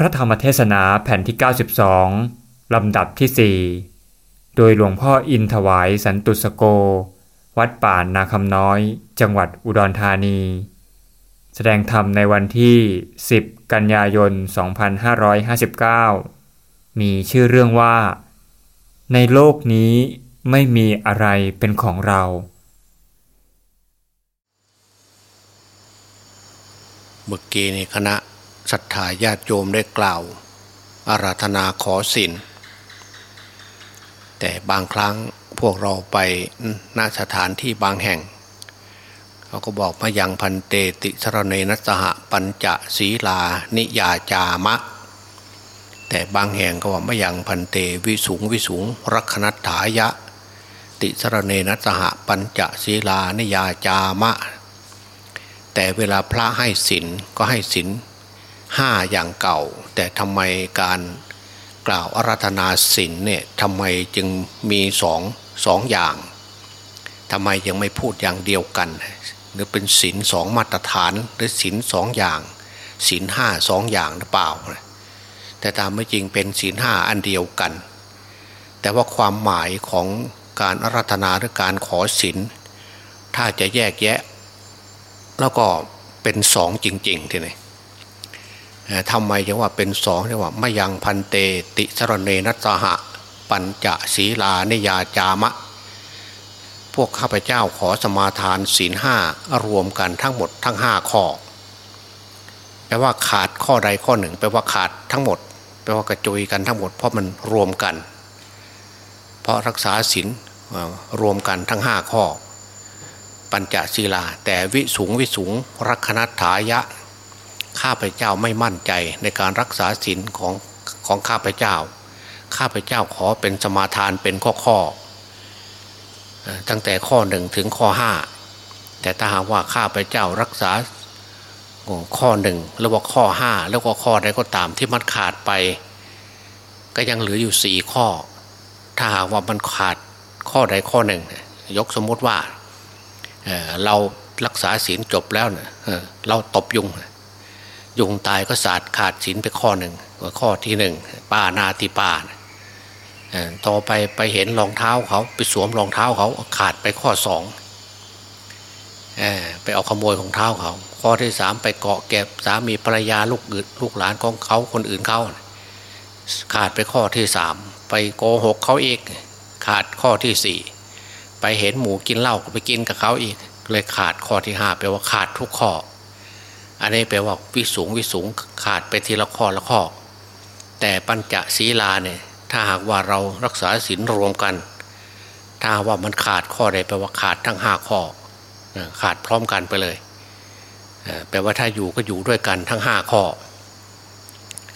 พระธรรมเทศนาแผ่นที่ 92 ลำดับที่ 4 โดยหลวงพ่ออินถวายสันตุสโก วัดป่านนาคำน้อย จังหวัดอุดรธานี แสดงธรรมในวันที่ 10 กันยายน 2559 มีชื่อเรื่องว่า ในโลกนี้ไม่มีอะไรเป็นของเรา เมื่อกี้ในคณะ ศรัทธาญาติโยมได้กล่าวอาราธนาขอสินแต่บางครั้งพวกเราไปณสถานที่บางแห่งเขาก็บอกมายังพันเตติสรเนนัสหะปัญจศีลานิยาจามะ แต่บางแห่งก็ว่ามายังพันเตวิสุงวิสุงรักนัตถายะ ติสรเนนัสหะปัญจศีลานิยาจามะ แต่เวลาพระให้ศีลก็ให้ศีล ห้าอย่างเก่า แต่ทำไมการกล่าวอาราธนาศีลเนี่ยทำไมจึงมีสองสองอย่างทำไมยังไม่พูดอย่างเดียวกัน หรือเป็นศีลสองมาตรฐานหรือศีลสองอย่างศีลห้าสองอย่างหรือเปล่า แต่ตามไม่จริงเป็นศีลห้าอันเดียวกัน แต่ว่าความหมายของการอาราธนาหรือการขอศีลถ้าจะแยกแยะ แล้วก็เป็นสองจริงๆทีนี้ ทำไมยังว่าเป็นสองเรียกว่าไมยังพันเตติสรเนนัสหะ ปัญจศีลานิยาจามะ พวกข้าพเจ้าขอสมาทานศีลห้ารวมกันทั้งหมดทั้งห้าข้อแปลว่าขาดข้อใดข้อหนึ่งแปลว่าขาดทั้งหมดแปลว่ากระจุยกันทั้งหมดเพราะมันรวมกัน เพราะรักษาศีลรวมกันทั้งห้าข้อ ปัญจศีลา แต่วิสูงวิสูงรักขณถายะ ข้าพเจ้าไม่มั่นใจในการรักษาศีลของของข้าพเจ้า ข้าพเจ้าขอเป็นสมาทานเป็นข้อข้อตั้งแต่ข้อหนึ่งถึงข้อห้าแต่ถ้าหากว่าข้าพเจ้ารักษาข้อหนึ่งแล้วว่าข้อห้าแล้วก็ข้อใดก็ตามที่มันขาดไป ก็ยังเหลืออยู่สี่ข้อ ถ้าหากว่ามันขาดข้อใดข้อหนึ่ง ยกสมมติว่าเรารักษาศีลจบแล้วเเราตบยุง ยุงตายก็สาดขาดศีลไปข้อหนึ่งข้อที่หนึ่งป้านาติป้าต่อไปไปเห็นรองเท้าเขาไปสวมรองเท้าเขาขาดไปข้อสองไปเอาขโมยของเท้าเขา ข้อที่สามไปเกาะเก็บสามีภรรยาลูกอื่นลูกหลานของเขาคนอื่นเขาขาดไปข้อที่สามไปโกหกเขาอีกขาดข้อที่สี่ไปเห็นหมูกินเหล้าก็ไปกินกับเขาอีก เลยขาดข้อที่ห้าแปลว่าขาดทุกข้อ อันนี้แปลว่าวิสูงวิสูงขาดไปทีละข้อละข้อ แต่ปัญจศีลาเนี่ยถ้าหากว่าเรารักษาศีลรวมกัน ถ้าว่ามันขาดข้อใดแปลว่าขาดทั้งห้าข้อขาดพร้อมกันไปเลยแปลว่าถ้าอยู่ก็อยู่ด้วยกันทั้งห้าข้อ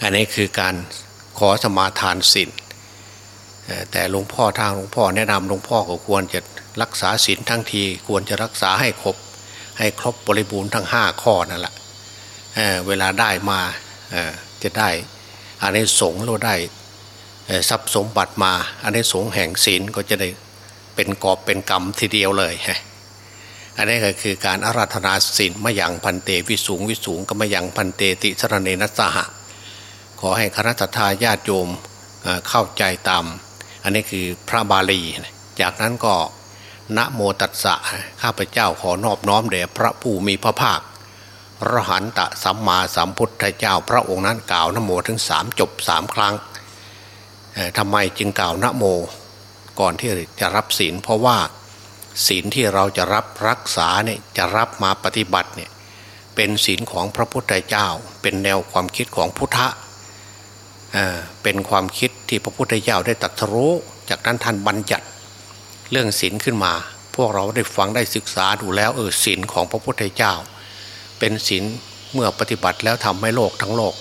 อันนี้คือการขอสมาทานศีลแต่หลวงพ่อทางหลวงพ่อแนะนำหลวงพ่อก็ควรจะรักษาศีลทั้งที ควรจะรักษาให้ครบ ให้ครบบริบูรณ์ทั้งห้าข้อนั่นแหละ เเวลาได้มาจะได้อันนี้สงเราได้ทรัพย์สมบัติมาอันนี้สงแห่งศีลก็จะได้เป็นกอบเป็นกรรมทีเดียวเลยฮะอันนี้ก็คือการอาราธนาศีลมาอย่างพันเตวิสูงวิสูงก็มาอย่างพันเตติสรเนนัสหะ ขอให้คณะทาญาติโยมเข้าใจตามอันนี้คือพระบาลี จากนั้นก็นะโมตัสสะข้าพเจ้าขอนอบน้อมแด่พระผู้มีพระภาค ระหันตะสัมมาสัมพุทธเจ้า พระองค์นั้นกล่าวนโมถึงสามจบสามครั้งทำไมจึงกล่าวนโม ก่อนที่จะรับศีล เพราะว่าศีลที่เราจะรับรักษาเนี่ยจะรับมาปฏิบัติเนี่ยเป็นศีลของพระพุทธเจ้า เป็นแนวความคิดของพุทธะเป็นความคิดที่พระพุทธเจ้าได้ตรัสรู้ จากนั้นท่านบัญญัติเรื่องศีลขึ้นมา พวกเราได้ฟังได้ศึกษาดูแล้วเออศีลของพระพุทธเจ้า เป็นศีลเมื่อปฏิบัติแล้วทำให้โลกทั้งโลก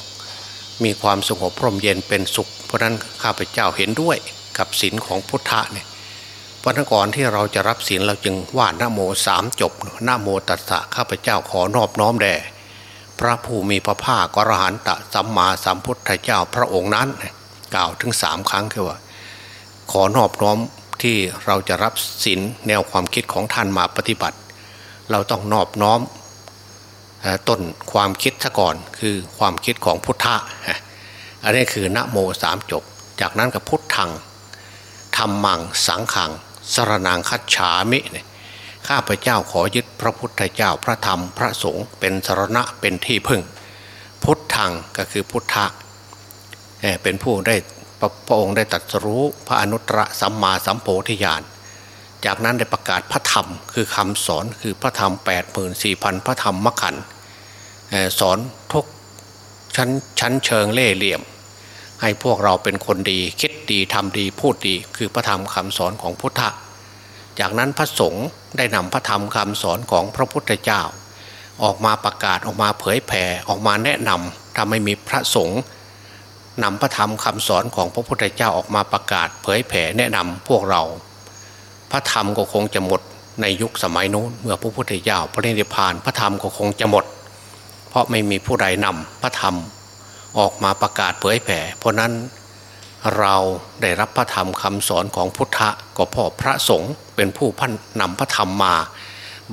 มีความสงบพร่มเย็นเป็นสุข เพราะนั้นข้าพเจ้าเห็นด้วยกับศีลของพุทธะเนี่ยวันก่อนที่เราจะรับศีลเราจึงว่านโมสามจบนโมตัสสะข้าพเจ้าขอนอบน้อมแด่พระผู้มีพระภาคกรหันตะสัมมาสัมพุทธเจ้าพระองค์นั้น กล่าวถึงสามครั้งคือว่า ขอนอบน้อมที่เราจะรับศีลแนวความคิดของท่านมาปฏิบัติ เราต้องนอบน้อม ต้นความคิดซะก่อนคือความคิดของพุทธะอันนี้คือนะโมสามจบ จากนั้นก็พุทธังธรรมังสังขังสรนางคัจฉามิเนี่ยข้าพเจ้าขอยึดพระพุทธเจ้าพระธรรมพระสงฆ์เป็นสรณะเป็นที่พึ่ง พุทธังก็คือพุทธะเป็นผู้ได้พระองค์ได้ตรัสรู้พระอนุตตรสัมมาสัมโพธิญาณจากนั้นได้ประกาศพระธรรมคือคำสอนคือพระธรรม8 4 0 0 0 พระธรรมมขัน สอนทุกชั้นชั้นเชิงเล่เหลี่ยม ให้พวกเราเป็นคนดี คิดดีทำดีพูดดี คือพระธรรมคำสอนของพุทธะจากนั้นพระสงฆ์ได้นำพระธรรมคำสอนของพระพุทธเจ้า ออกมาประกาศออกมาเผยแผ่ออกมาแนะนำถ้าไม่มีพระสงฆ์นำพระธรรมคำสอนของพระพุทธเจ้าออกมาประกาศ เผยแผ่แนะนำพวกเรา พระธรรมก็คงจะหมดในยุคสมัยโน้นเมื่อพระพุทธเจ้าพระนิพพานพระธรรมก็คงจะหมด เพราะไม่มีผู้ใดนำพระธรรมออกมาประกาศเผยแผ่ เพราะนั้นเราได้รับพระธรรมคำสอนของพุทธะก็พราะพระสงฆ์เป็นผู้พันนำพระธรรมมา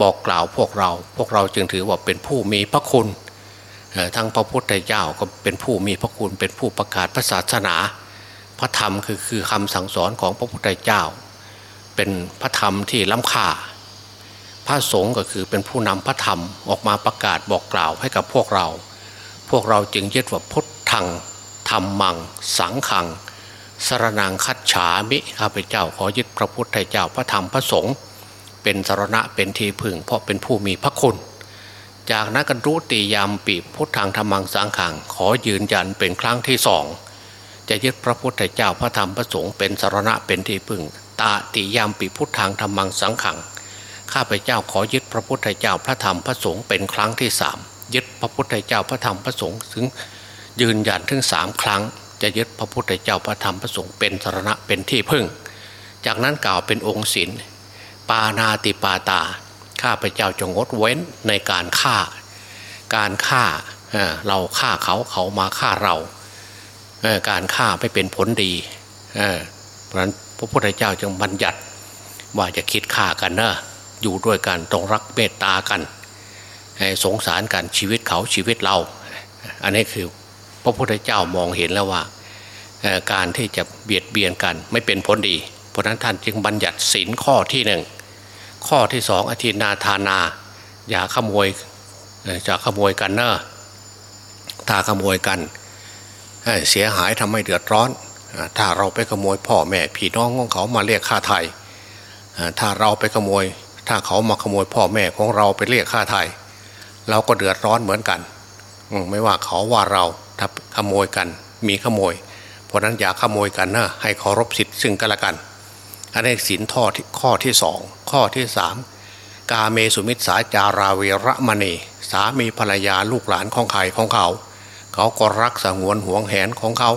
บอกกล่าวพวกเราพวกเราจึงถือว่าเป็นผู้มีพระคุณทั้งพระพุทธเจ้าก็เป็นผู้มีพระคุณเป็นผู้ประกาศพระศาสนา พระธรรมคือคือคำสั่งสอนของพระพุทธเจ้า เป็นพระธรรมที่ล้ำค่า ระสงฆ์ก็คือเป็นผู้นำพระธรรมออกมาประกาศบอกกล่าวให้กับพวกเรา พวกเราจึงยึดว่าพุทธังธรรมัง สังขังสรนังคัดฉามิข้าพเจ้าขอยึดพระพุทธเจ้าพระธรรมพระสงฆ์เป็นสรณะเป็นทีพึ่งเพราะเป็นผู้มีพระคุณ จากนั้นกันรู้ตียามปีพุทธังธรรมังสังขัง ขอยืนยันเป็นครั้งที่สองจะยึดพระพุทธเจ้าพระธรรมพระสงฆ์เป็นสารณะเป็นที่พึ่ง ตาติยามปีพุทธังธรรมังสังขัง ข้าพเจ้าขอยึดพระพุทธเจ้าพระธรรมพระสงฆ์เป็นครั้งที่สามยึดพระพุทธเจ้าพระธรรมพระสงฆ์ถึงยืนยันถึงสามครั้ง จะยึดพระพุทธเจ้าพระธรรมพระสงฆ์เป็นสารณะเป็นที่พึ่ง จากนั้นกล่าวเป็นองค์ศีลปานาติปาตา ข้าพเจ้าจงงดเว้นในการฆ่า การฆ่าเราฆ่าเขาเขามาฆ่าเรา การฆ่าไม่เป็นผลดีเพราะนั้นพระพุทธเจ้าจึงบัญญัติว่าจะคิดฆ่ากันเนะ อยู่ด้วยกันต้องรักเมตตากัน สงสารกันชีวิตเขาชีวิตเรา อันนี้คือพระพุทธเจ้ามองเห็นแล้วว่า การที่จะเบียดเบียนกันไม่เป็นผลดี เพราะนั้นท่านจึงบัญญัติศีลข้อที่หนึ่งข้อที่สองอธินาทานา อย่าขโมยจะขโมยกันเนอะถ้าขโมยกันเสียหายทำให้เดือดร้อน ถ้าเราไปขโมยพ่อแม่พี่น้องของเขามาเรียกค่าไทยถ้าเราไปขโมย ถ้าเขามาขโมยพ่อแม่ของเราไปเรียกค่าไทย เราก็เดือดร้อนเหมือนกันไม่ว่าเขาว่าเราถ้าขโมยกัน มีขโมย เพราะนั้นอย่าขโมยกันนะให้เคารพสิทธิ์ซึ่งกันและกัน อันนี้สินท่อข้อที่สองข้อที่สามกาเมสุมิตสาจาราเวรมณี สามีภรรยาลูกหลานของใครของเขา เขาก็รักสงวนห่วงแหนของเขา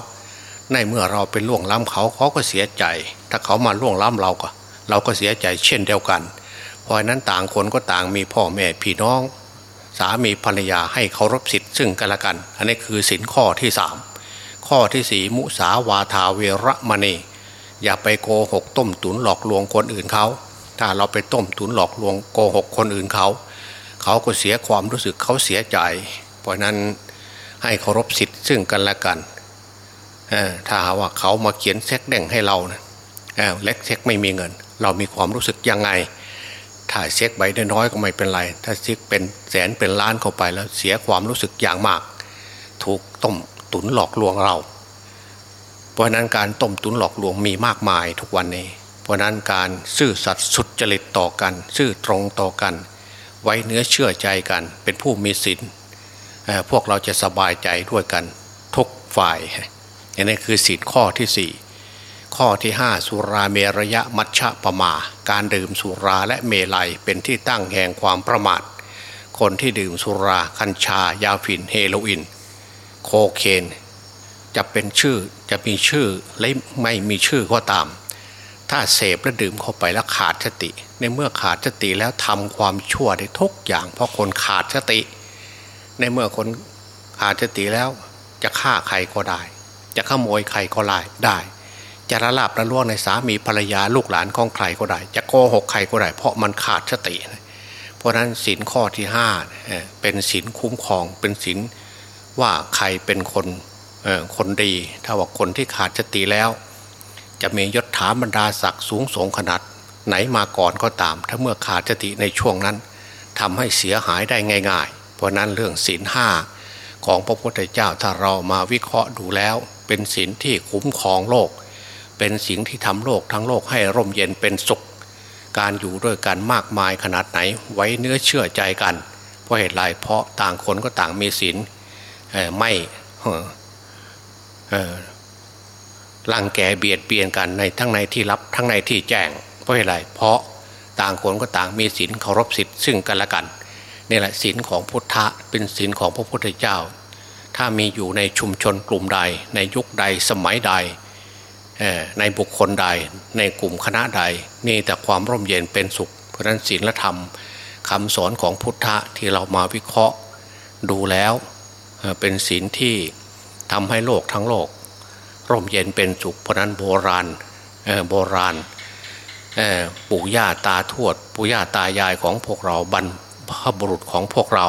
ในเมื่อเราเป็นล่วงล้ำเขาเขาก็เสียใจ ถ้าเขามาล่วงล้ำเราก็ เราก็เสียใจเช่นเดียวกันเพราะนั้นต่างคนก็ต่างมีพ่อแม่พี่น้อง สามีภรรยาให้เคารพสิทธิ์ซึ่งกันและกัน อันนี้คือสินข้อที่สามข้อที่สี่มุสาวาทาเวรมณี อย่าไปโกหกต้มตุนหลอกลวงคนอื่นเขาถ้าเราไปต้มตุนหลอกลวงโกหกคนอื่นเขา เขาก็เสียความรู้สึกเขาเสียใจ เพราะนั้นให้เคารพสิทธิ์ซึ่งกันและกันถ้าหาว่าเขามาเขียนเช็คเด้งให้เรานะเล็กเช็คไม่มีเงิน เรามีความรู้สึกยังไง ถ้าเช็คใบน้อยก็ไม่เป็นไร ถ้าเช็คเป็นแสนเป็นล้านเข้าไปแล้วเสียความรู้สึกอย่างมาก ถูกต้มตุนหลอกลวงเรา เพราะนั้นการต้มตุนหลอกลวงมีมากมายทุกวันนี้ เพราะนั้นการซื่อสัตย์สุดจริตต่อกัน ซื่อตรงต่อกัน ไว้เนื้อเชื่อใจกัน เป็นผู้มีศีลพวกเราจะสบายใจด้วยกันทุกฝ่ายอันนี้คือศีลข้อที่สี่ ข้อที่ห้าสุราเมรยะมัชฌะปะมา การดื่มสุราและเมลัยเป็นที่ตั้งแห่งความประมาท คนที่ดื่มสุราคัญชายาฝิ่นเฮโรอีนโคเคนจะเป็นชื่อจะมีชื่อและไม่มีชื่อก็ตาม ถ้าเสพและดื่มเข้าไปแล้วขาดสติ ในเมื่อขาดสติแล้วทำความชั่วได้ทุกอย่าง เพราะคนขาดสติ ในเมื่อคนขาดสติแล้วจะฆ่าใครก็ได้ จะขโมยใครก็ได้ได้ จะระลาบระล่วงในสามีภรรยาลูกหลานของใครก็ได้ จะโกหกใครก็ได้ เพราะมันขาดสติ เพราะนั้นสินข้อที่ห้าเป็นสินคุ้มครองเป็นสินว่าใครเป็นคนคนดี ถ้าว่าคนที่ขาดสติแล้ว จะมียศถาบรรดาศักดิ์สูงส่งขนาดไหนมาก่อนก็ตาม ถ้าเมื่อขาดสติในช่วงนั้นทำให้เสียหายได้ง่าย ๆ เพราะนั้นเรื่องศีลห้าของพระพุทธเจ้าถ้าเรามาวิเคราะห์ดูแล้ว เป็นศีลที่คุ้มครองโลก เป็นสิ่งที่ทำโลกทั้งโลกให้ร่มเย็นเป็นสุข การอยู่ด้วยกันมากมายขนาดไหนไว้เนื้อเชื่อใจกัน เพราะเหตุไรเพราะต่างคนก็ต่างมีศีลไม่ลังแกเบียดเบียนกันในทั้งในที่รับทั้งในที่แจ้ง เพราะอะไรเพราะต่างคนก็ต่างมีศีลเคารพสิทธิ์ซึ่งกันและกันนี่แหละศีลของพุทธะเป็นศีลของพระพุทธเจ้า ถ้ามีอยู่ในชุมชนกลุ่มใดในยุคใดสมัยใด ในบุคคลใดในกลุ่มคณะใดนี่แต่ความร่มเย็นเป็นสุข เพราะนั้นศีลธรรมคำสอนของพุทธะที่เรามาวิเคราะห์ดูแล้วเป็นศีลที่ทำให้โลกทั้งโลก ร่มเย็นเป็นสุข เพราะนั้นโบราณโบราณปู่ย่าตาทวดปู่ย่าตายายของพวกเราบรรพบุรุษของพวกเรา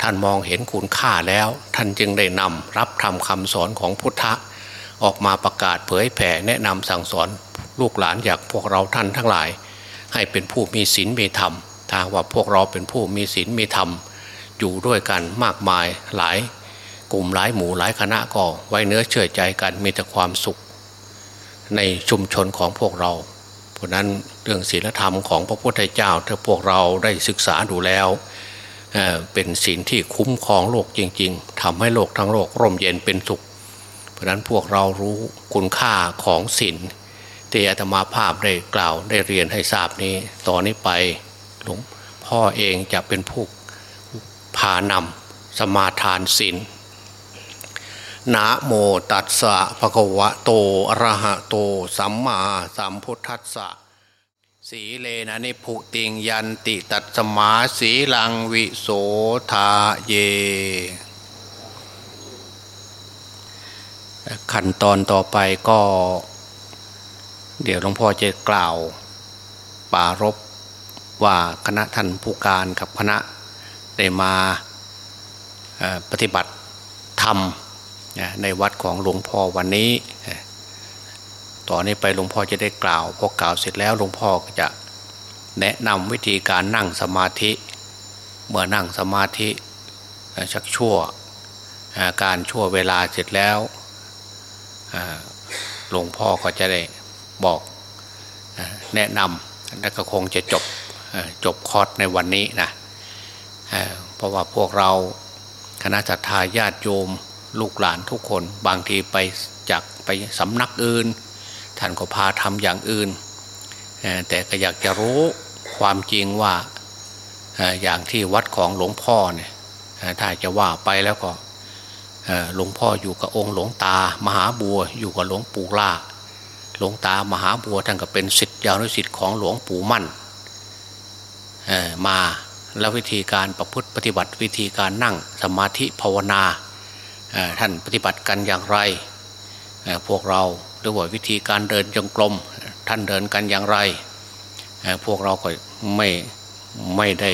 ท่านมองเห็นคุณค่าแล้ว ท่านจึงได้นำรับทำคำสอนของพุทธะ ออกมาประกาศเผยแผ่แนะนำสั่งสอนลูกหลานอยากพวกเราท่านทั้งหลาย ให้เป็นผู้มีศีลมีธรรมถ้าว่าพวกเราเป็นผู้มีศีลมีธรรม อยู่ด้วยกันมากมายหลาย กลุ่มหลายหมู่หลายคณะก็ไว้เนื้อเชื่อใจกันมีแต่ความสุข ในชุมชนของพวกเรา เพราะนั้นเรื่องศีลธรรมของพระพุทธเจ้า ถ้าพวกเราได้ศึกษาดูแล้วเป็นศีลที่คุ้มครองโลกจริง ๆทำให้โลกทั้งโลกร่มเย็นเป็นสุข ราะนั้นพวกเรารู้คุณค่าของศีลที่อาตมาภาพได้กล่าวได้เรียนให้ทราบนี้ต่อนนี้ไปหลวงพ่อเองจะเป็นผู้พานำสมาทานศีลนะโมตัสสะภะคะวะโตอะระหะโต สัมมาสัมพุทธัสสะสีเลนะนิพุติงยันติตัตสมาสีลังวิโสทาเย ขั้นตอนต่อไปก็ เดี๋ยวหลวงพ่อจะกล่าวปารบว่าคณะท่านผู้การกับคณะได้มาปฏิบัติธรรมในวัดของหลวงพ่อวันนี้ ต่อนนี้ไปหลวงพ่อจะได้กล่าวพอกล่าวเสร็จแล้วหลวงพ่อก็จะแนะนำวิธีการนั่งสมาธิ เมื่อนั่งสมาธิชักชั่วการชั่วเวลาเสร็จแล้ว หลวงพ่อก็จะได้บอกแนะนำแล้วก็คงจะจบจบคอร์สในวันนี้นะเพราะว่าพวกเราคณะจัตตาญาติโยมลูกหลานทุกคนบางทีไปจากไปสำนักอื่น ท่านก็พาทำอย่างอื่น แต่ก็อยากจะรู้ความจริงว่าอย่างที่วัดของหลวงพ่อเนี่ยถ้าจะว่าไปแล้วก็ หลวงพ่ออยู่กับองค์หลวงตามหาบัวอยู่กับหลวงปู่ล่าหลวงตามหาบัวท่านก็เป็นสิทธิยาวนุสิทธิ์ของหลวงปู่มั่นมาแล้ววิธีการประพฤติปฏิบัติวิธีการนั่งสมาธิภาวนาท่านปฏิบัติกันอย่างไร พวกเราหรือว่าวิธีการเดินจงกรมท่านเดินกันอย่างไร พวกเราก็ไม่ไม่ได้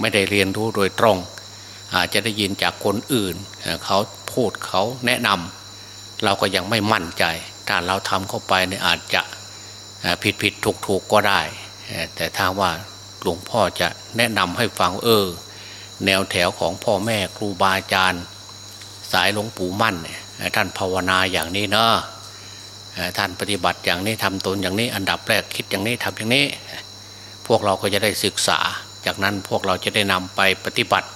ไม่ได้เรียนรู้โดยตรง อาจจะได้ยินจากคนอื่น เขาพูดเขาแนะนำเราก็ยังไม่มั่นใจถ้าเราทำเข้าไปเนี่ยอาจจะผิดผิดถูกถูกก็ได้ แต่ถ้าว่าหลวงพ่อจะแนะนำให้ฟังเออ แนวแถวของพ่อแม่ครูบาอาจารย์สายหลวงปู่มั่นท่านภาวนาอย่างนี้เนาะท่านปฏิบัติอย่างนี้ทำตนอย่างนี้อันดับแรกคิดอย่างนี้ทำอย่างนี้ พวกเราก็จะได้ศึกษา จากนั้นพวกเราจะได้นำไปปฏิบัติ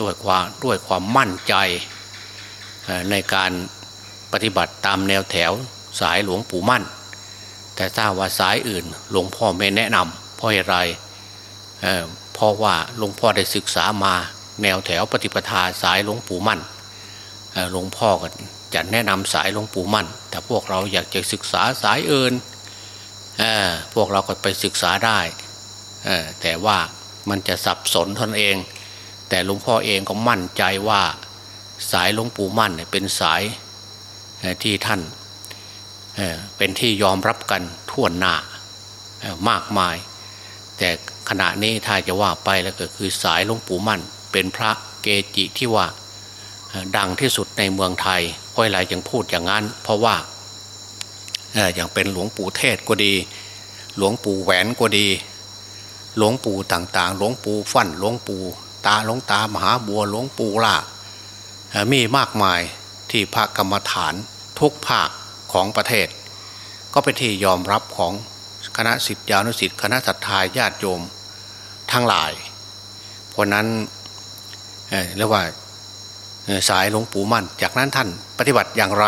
ด้วยความด้วยความมั่นใจในการปฏิบัติตามแนวแถวสายหลวงปู่มั่น แต่ถ้าว่าสายอื่นหลวงพ่อไม่แนะนำเพราะอะไรเพราะว่าหลวงพ่อได้ศึกษามาแนวแถวปฏิปทาสายหลวงปู่มั่นหลวงพ่อก็จะแนะนำสายหลวงปู่มั่น แต่พวกเราอยากจะศึกษาสายอื่นพวกเราก็ไปศึกษาได้แต่ว่ามันจะสับสนทนเอง แต่หลวงพ่อเองก็มั่นใจว่าสายหลวงปู่มั่นเป็นสายที่ท่านเป็นที่ยอมรับกันทั่วหน้ามากมาย แต่ขณะนี้ถ้าจะว่าไปแล้วก็คือสายหลวงปู่มั่น เป็นพระเกจิที่ว่าดังที่สุดในเมืองไทยราะอะไรยังพูดอย่างนั้น เพราะว่าอย่างเป็นหลวงปู่เทศก็ดี หลวงปู่แหวนก็ดี หลวงปู่ต่างๆ หลวงปู่ฟั่นหลวงปู่ ตาหลวงตามหาบัวหลวงปู่ล่ามีมากมายที่พระกรรมฐานทุกภาคของประเทศ ก็เป็นที่ยอมรับของคณะสิทธิยานุสิทธิคณะศรัทธาญาติโยมทั้งหลาย เพราะนั้นเรียกว่าสายหลวงปู่มั่น จากนั้นท่านปฏิบัติอย่างไร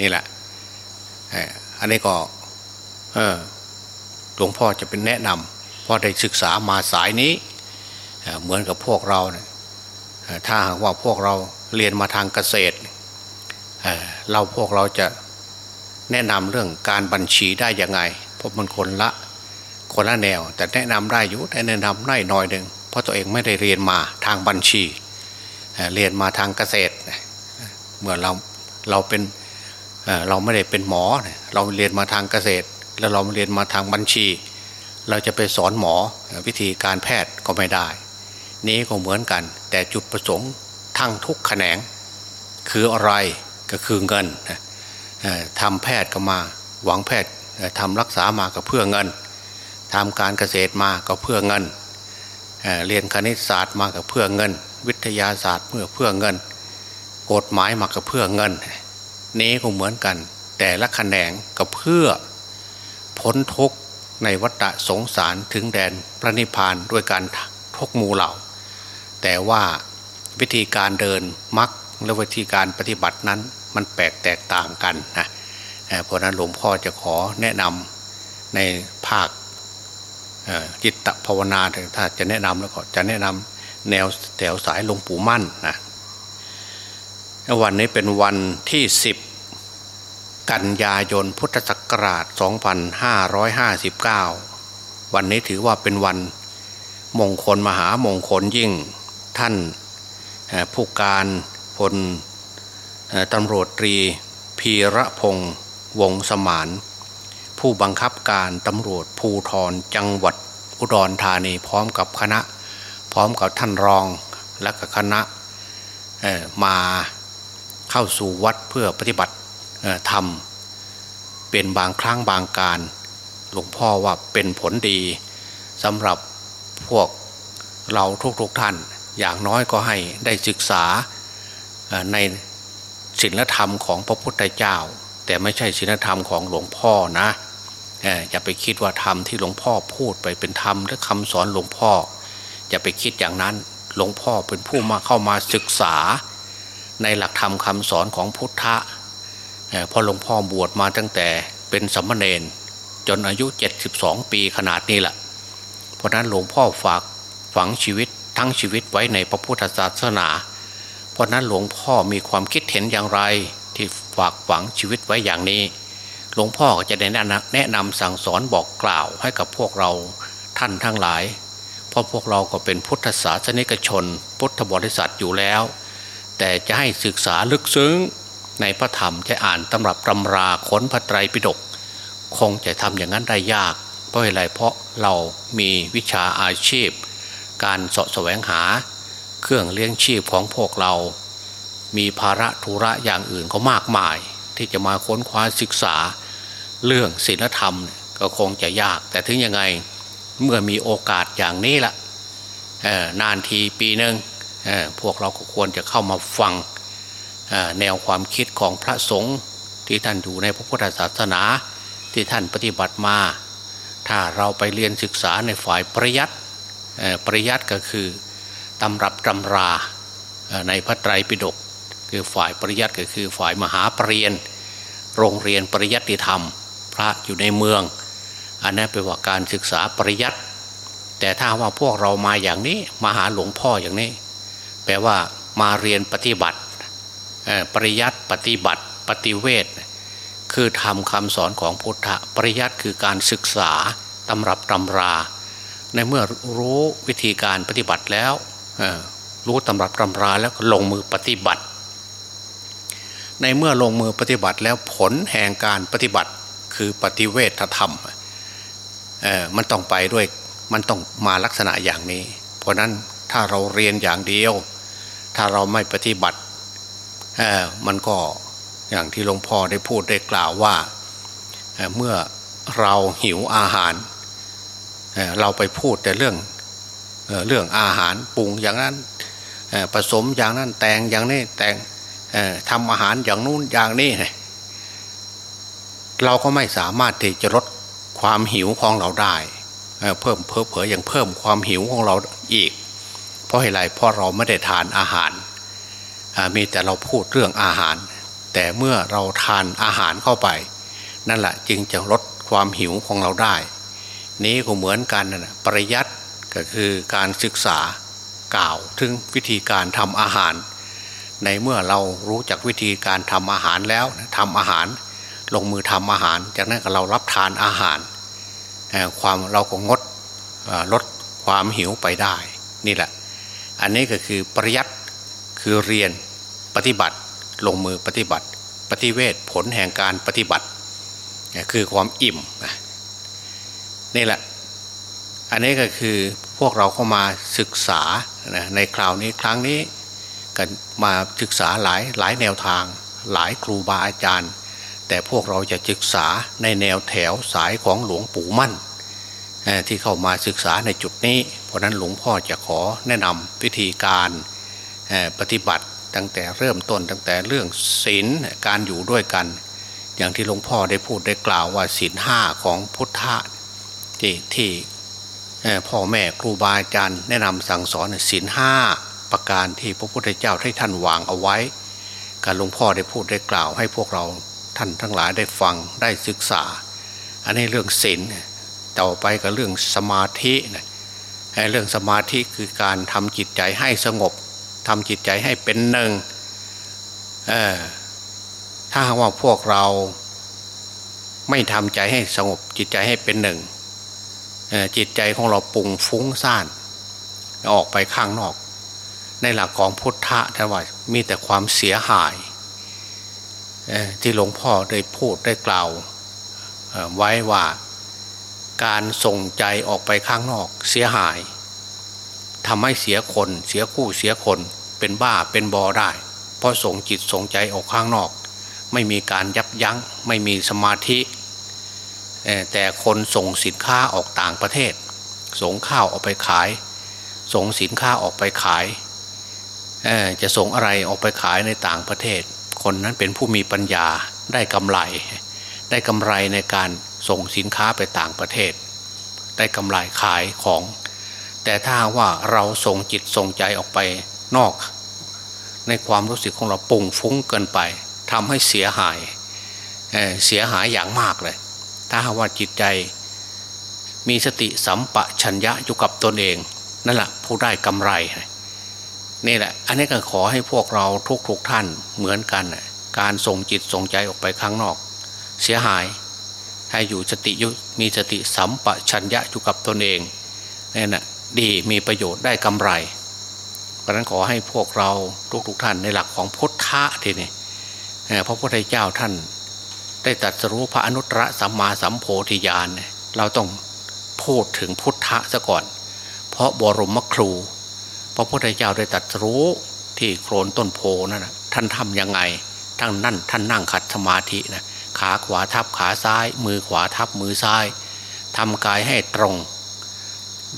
นี่แหละอันนี้ก็หลวงพ่อจะเป็นแนะนำเพราะได้ศึกษามาสายนี้ เหมือนกับพวกเราเนี่ยถ้าหากว่าพวกเราเรียนมาทางเกษตร เราพวกเราจะแนะนำเรื่องการบัญชีได้ยังไงเพราะมันคนละคนละแนว แต่แนะนำได้อยู่แต่แนะนำได้น้อยหนึ่งเพราะตัวเองไม่ได้เรียนมาทางบัญชี เรียนมาทางเกษตรเมื่อเราเราเป็นเราไม่ได้เป็นหมอ เราเรียนมาทางเกษตร แล้วเราเรียนมาทางบัญชี เราจะไปสอนหมอวิธีการแพทย์ก็ไม่ได้ นี้ก็เหมือนกัน แต่จุดประสงค์ทั้งทุกแขนง คืออะไรก็คือเงินทำแพทย์ก็มาหวังแพทย์ทำรักษามาก็เพื่อเงินทำการเกษตรมาก็เพื่อเงินเรียนคณิตศาสตร์มาก็เพื่อเงิน วิทยาศาสตร์เพื่อเพื่อเงิน กฎหมายมาก็เพื่อเงิน นี้ก็เหมือนกัน แต่ละแขนงก็เพื่อพ้นทุกข์ในวัฏสงสารถึงแดนพระนิพพานด้วยการทกมูเหล่า แต่ว่าวิธีการเดินมักและวิธีการปฏิบัตินั้นมันแปลกแตกต่างกันนะเพราะนั้นหลวงพ่อจะขอแนะนำในภาคจิตภาวนาถ้าจะแนะนำแล้วก็จะแนะนำแนวแถวสายหลวงปู่มั่นนะวันนี้เป็นวันที่ 10 กันยายนพุทธศักราช 2559 วันนี้ถือว่าเป็นวันมงคลมหามงคลยิ่ง ท่านผู้การพลตำรวจตรี พีระพงศ์วงสมาน ผู้บังคับการตำรวจภูทรจังหวัดอุดรธานีพร้อมกับคณะ พร้อมกับท่านรองและกับคณะมาเข้าสู่วัดเพื่อปฏิบัติธรรม เป็นบางครั้งบางการ หลวงพ่อว่าเป็นผลดีสำหรับพวกเราทุกๆทท่าน อย่างน้อยก็ให้ได้ศึกษาในศีลธรรมของพระพุทธเจ้า แต่ไม่ใช่ศีลธรรมของหลวงพ่อนะอย่าไปคิดว่าธรรมที่หลวงพ่อพูดไปเป็นธรรมหรือคำสอนหลวงพ่อ อย่าไปคิดอย่างนั้นหลวงพ่อเป็นผู้มาเข้ามาศึกษา ในหลักธรรมคาสอนของพุทธะพอหลวงพ่อบวชมาตั้งแต่เป็นสัมมาเนนจนอายุ 72 ปีขนาดนี้แหละเพราะนั้นหลวงพ่อฝากฝังชีวิต ทั้งชีวิตไว้ในพระพุทธศาสนา เพราะนั้นหลวงพ่อมีความคิดเห็นอย่างไร ที่ฝากฝังชีวิตไว้อย่างนี้ หลวงพ่อก็จะได้แนะนำสั่งสอนบอกกล่าวให้กับพวกเราท่านทั้งหลาย เพราะพวกเราก็เป็นพุทธศาสนิกชน พุทธบริษัทอยู่แล้ว แต่จะให้ศึกษาลึกซึ้งในพระธรรมจะอ่านตำรับตำราค้นพระไตรปิฎกคงจะทำอย่างนั้นได้ยาก เพราะอะไรเพราะเรามีวิชาอาชีพ การสะแสวงหา เครื่องเลี้ยงชีพของพวกเรา มีภาระธุระอย่างอื่นก็มากมาย ที่จะมาค้นคว้าศึกษา เรื่องศีลธรรมก็คงจะยาก แต่ถึงยังไงเมื่อมีโอกาสอย่างนี้ละนานทีปีหนึ่งพวกเราก็ควรจะเข้ามาฟังแนวความคิดของพระสงฆ์ที่ท่านอยู่ในพระพุทธศาสนาที่ท่านปฏิบัติมา ถ้าเราไปเรียนศึกษาในฝ่ายปริยัติ ปริยัติก็คือตำรับตำราในพระไตรปิฎกคือฝ่ายปริยัติก็คือฝ่ายมหาปรริญญาโรงเรียนปริยัติธรรม พระอยู่ในเมือง อันนั้นเป็นว่าการศึกษาปริยัติแต่ถ้าว่าพวกเรามาอย่างนี้มาหาหลวงพ่ออย่างนี้ แปลว่ามาเรียนปฏิบัติปริยัติปฏิบัติปฏิเวทคือทำคำสอนของพุทธปริยัติคือการศึกษาตำรับตำรา ในเมื่อรู้วิธีการปฏิบัติแล้วรู้ตำรับตำราแล้วลงมือปฏิบัติ ในเมื่อลงมือปฏิบัติแล้วผลแห่งการปฏิบัติคือปฏิเวทธรรมมันต้องไปด้วยมันต้องมาลักษณะอย่างนี้ เพราะนั้นถ้าเราเรียนอย่างเดียว ถ้าเราไม่ปฏิบัติมันก็อย่างที่หลวงพ่อได้พูดได้กล่าวว่าเมื่อเราหิวอาหาร เราไปพูดแต่เรื่องเรื่องอาหารปรุงอย่างนั้นผสมอย่างนั้นแต่งอย่างนี้แต่งทำอาหารอย่างนู้นอย่างนี้เราก็ไม่สามารถที่จะลดความหิวของเราได้เพิ่มเพิ่มเผยอย่างเพิ่มความหิวของเราอีก เพราะอะไรเพราะเราไม่ได้ทานอาหารมีแต่เราพูดเรื่องอาหาร แต่เมื่อเราทานอาหารเข้าไป นั่นแหละจึงจะลดความหิวของเราได้ นี้ก็เหมือนกันนะปริยัติก็คือการศึกษากล่าวถึงวิธีการทำอาหาร ในเมื่อเรารู้จักวิธีการทำอาหารแล้วทำอาหาร ลงมือทำอาหาร จากนั้นเรารับทานอาหาร ความเราก็งดลดความหิวไปได้ นี่แหละ อันนี้ก็คือปริยัติคือเรียนปฏิบัติลงมือปฏิบัติ ปฏิเวทผลแห่งการปฏิบัติ คือความอิ่ม นี่แหละ อันนี้ก็คือพวกเราเข้ามาศึกษาในคราวนี้ครั้งนี้กันมาศึกษาหลายหลายแนวทาง หลายครูบาอาจารย์ แต่พวกเราจะศึกษาในแนวแถวสายของหลวงปู่มั่น ที่เข้ามาศึกษาในจุดนี้ เพราะนั้นหลวงพ่อจะขอแนะนำวิธีการปฏิบัติตั้งแต่เริ่มต้นตั้งแต่เรื่องศีลการอยู่ด้วยกัน อย่างที่หลวงพ่อได้พูดได้กล่าวว่าศีลห้าของพุทธะ ที่ที่พ่อแม่ครูบาอาจารย์แนะนำสั่งสอนศีลห้าประการที่พระพุทธเจ้าให้ท่านวางเอาไว้ การหลวงพ่อได้พูดได้กล่าว ให้พวกเราท่านทั้งหลายได้ฟังได้ศึกษา อันนี้เรื่องศีลต่อไปก็เรื่องสมาธินะเรื่องสมาธิคือการทำจิตใจให้สงบทำจิตใจให้เป็นหนึ่งถ้าว่าพวกเราไม่ทำใจให้สงบจิตใจให้เป็นหนึ่ง จิตใจของเราปุ่งฟุ้งซ่านออกไปข้างนอก ในหลักของพุทธะท่านว่ามีแต่ความเสียหายที่หลวงพ่อได้พูดได้กล่าวไว้ว่าการส่งใจออกไปข้างนอกเสียหายทำให้เสียคนเสียคู่เสียคนเป็นบ้าเป็นบอได้ เพราะส่งจิตส่งใจออกข้างนอก ไม่มีการยับยัง้ง ไม่มีสมาธิ แต่คนส่งสินค้าออกต่างประเทศ ส่งข้าวออกไปขาย ส่งสินค้าออกไปขายจะส่งอะไรออกไปขายในต่างประเทศ คนนั้นเป็นผู้มีปัญญาได้กำไร ได้กำไรในการส่งสินค้าไปต่างประเทศ ได้กำไรขายของ แต่ถ้าว่าเราส่งจิตส่งใจออกไปนอก ในความรู้สึกของเราปุ่งฟุ้งเกินไปทำให้เสียหายเเสียหายอย่างมากเลย ถ้าว่าจิตใจ มีสติสัมปชัญญะอยู่กับตนเอง นั่นแหละผู้ได้กำไรนี่แหละ อันนี้ก็ขอให้พวกเราทุกๆทท่านเหมือนกัน การส่งจิตส่งใจออกไปข้างนอก เสียหาย ให้อยู่สติยุมีสติสัมปชัญญะอยู่กับตนเองนี่นะดีมีประโยชน์ได้กำไร เพราะนั้นขอให้พวกเราทุกๆทท่านในหลักของพุทธะทีนี้พระพุทธเจ้าท่าน ได้ตัดสรู้พระอนุตตรสัมมาสัมโพธิญาณเราต้องพูดถึงพุทธะซะก่อน เพราะบรมครู พระพุทธเจ้าได้ตัดรู้ที่โคลนต้นโพนั่นท่านทำยังไงท่านนั่นท่านนั่งขัดสมาธินะขาขวาทับขาซ้าย มือขวาทับมือซ้ายทำกายให้ตรง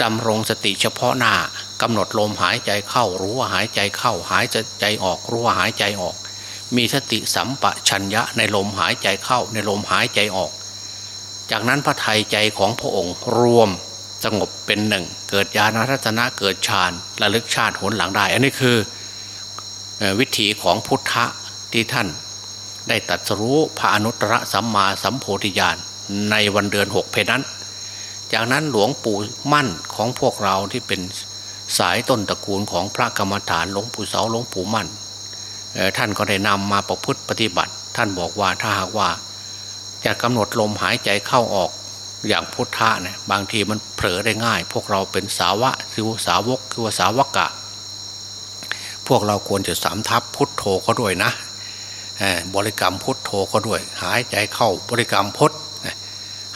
ดำรงสติเฉพาะหน้ากำหนดลมหายใจเข้ารู้ว่าหายใจเข้า หายใจออกรู้ว่าหายใจออก มีสติสัมปชัญญะในลมหายใจเข้าในลมหายใจออก จากนั้นพระไทยใจของพระองค์รวมสงบเป็นหนึ่ง เกิดญาณรัตนะเกิดฌานระลึกชาติหนหลังได้ อันนี้คือวิถีของพุทธะที่ท่านได้ตัดรู้พระอนุตตรสัมมาสัมโพธิญาณในวันเดือนหกเพนั้น จากนั้นหลวงปู่มั่นของพวกเราที่เป็นสายต้นตระกูลของพระกรรมฐานหลวงปู่เสาหลวงปู่มั่น ท่านก็ได้นำมาประพฤติปฏิบัติ ท่านบอกว่าถ้าหากว่าจะกำหนดลมหายใจเข้าออกอย่างพุทธะเนี่ยบางทีมันเผลอได้ง่าย พวกเราเป็นสาวะคือสาวกคือสาวกะ พวกเราควรจะสามทับพุทโธเขาด้วยนะบริกรรมพุทโธก็ด้วย หายใจเข้าบริกรรมพุท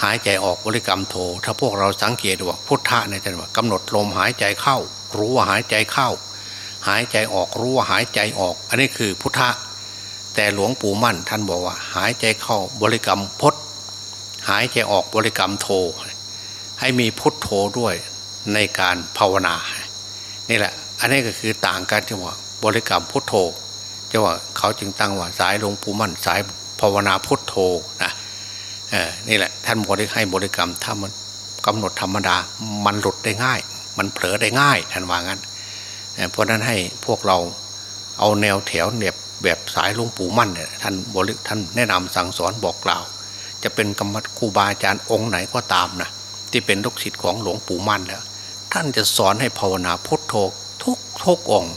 หายใจออกบริกรรมโธถ้าพวกเราสังเกตว่าพุทธะเนี่ยจะว่ากำหนดลมหายใจเข้า รู้ว่าหายใจเข้า หายใจออกรู้ว่าหายใจออก อันนี้คือพุทธะ แต่หลวงปู่มั่น ท่านบอกว่า หายใจเข้าบริกรรมพดหายใจออกบริกรรมโท ให้มีพุทโธด้วยในการภาวนา นี่แหละ อันนี้ก็คือต่างกันที่ว่าบริกรรมพุทโธจะว่าเขาจึงตั้งว่าสายหลวงปู่มั่นสายภาวนาพุทโธนะนี่แหละ ท่านบริให้บริกรรมถ้ามันกำหนดธรรมดา มันหลุดได้ง่าย มันเผลอได้ง่ายท่านว่างั้น เพราะนั้นให้พวกเราเอาแนวแถวเนียบแบบสายหลวงปู่มั่นเนี่ยท่านบริท่านแนะนำสั่งสอนบอกกล่าว จะเป็นกรรมครูบาอาจารย์องค์ไหนก็ตามนะที่เป็นลูกศิษย์ของหลวงปู่มั่นแล้วท่านจะสอนให้ภาวนาพุทโธทุกทุกองค์